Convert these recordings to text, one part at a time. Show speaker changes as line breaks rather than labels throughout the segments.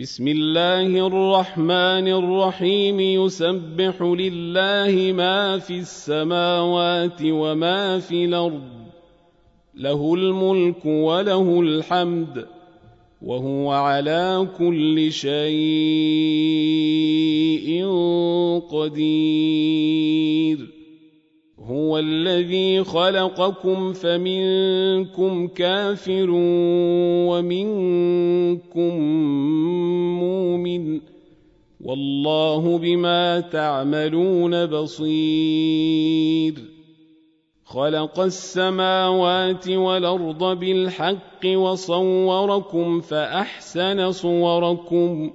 بسم الله الرحمن الرحيم. يسبح لله ما في السماوات وما في الأرض. له الملك وله الحمد وهو على كل شيء قدير. هو الذي خلقكم فمنكم كافر ومنكم مؤمن والله بما تعملون بصير. خلق السماوات والأرض بالحق وصوركم فأحسن صوركم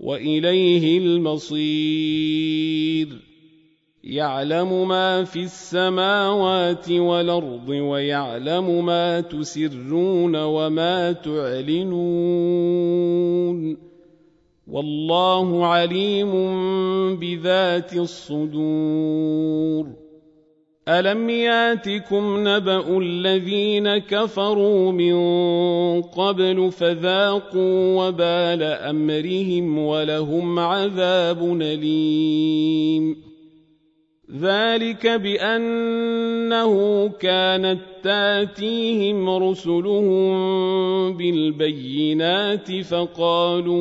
وإليه المصير. يعلم ما في السماوات والأرض ويعلم ما تسرون وما تعلنون والله عليم بذات الصدور ألم ياتكم نبأ الذين كفروا من قبل فذاقوا وبال أمرهم ولهم عذاب أليم ذلك بانه كانت تاتيهم رسلهم بالبينات فقالوا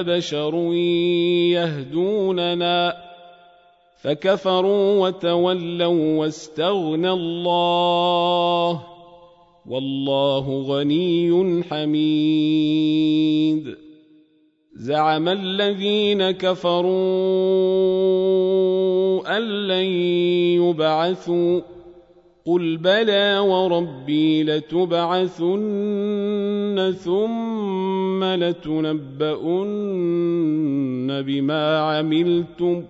ابشر يهدوننا فكفروا وتولوا واستغنى الله والله غني حميد زعم الذين كفروا أن لن يبعثوا قل بلى وربي لتبعثن ثم لتنبؤن بما عملتم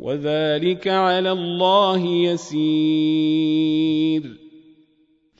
وذلك على الله يسير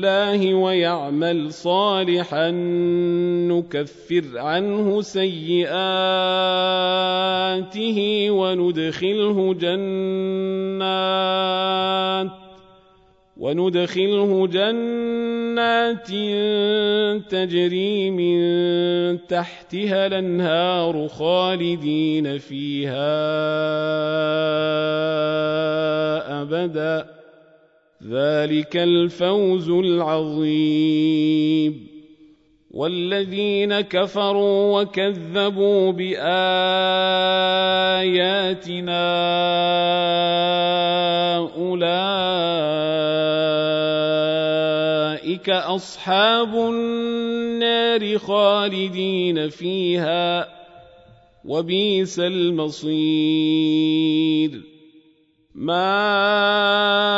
بالله ويعمل صالحا نكفر عنه سيئاته وندخله جنات وندخله جنات تجري من تحتها الأنهار خالدين فيها أبدا ذلك الفوز العظيم والذين كفروا وكذبوا باياتنا اولئك اصحاب النار خالدين فيها وبئس المصير ما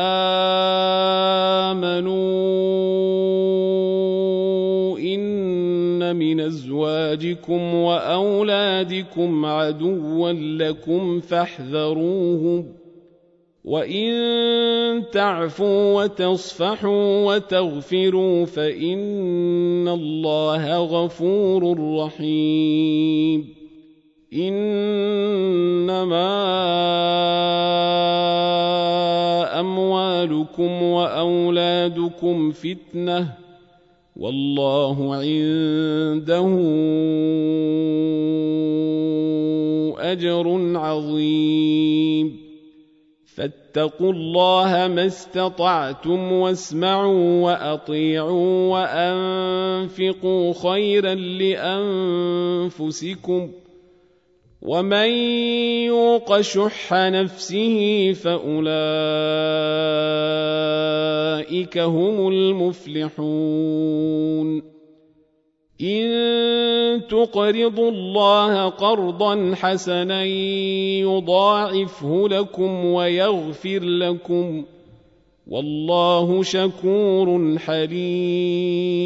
ازواجكم واولادكم عدوا لكم فاحذروهم وان تعفوا وتصفحوا وتغفروا فان الله غفور رحيم انما اموالكم واولادكم فتنه والله عنده أجر عظيم. فاتقوا الله ما استطعتم واسمعوا وأطيعوا وأنفقوا خيرا لأنفسكم. ومن يوق شح نفسه فاولئك هم المفلحون ان تقرضوا الله قرضا حسنا يضاعفه لكم ويغفر لكم والله شكور حليم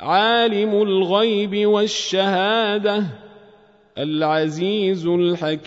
عالم الغيب والشهاده العزيز الحكيم.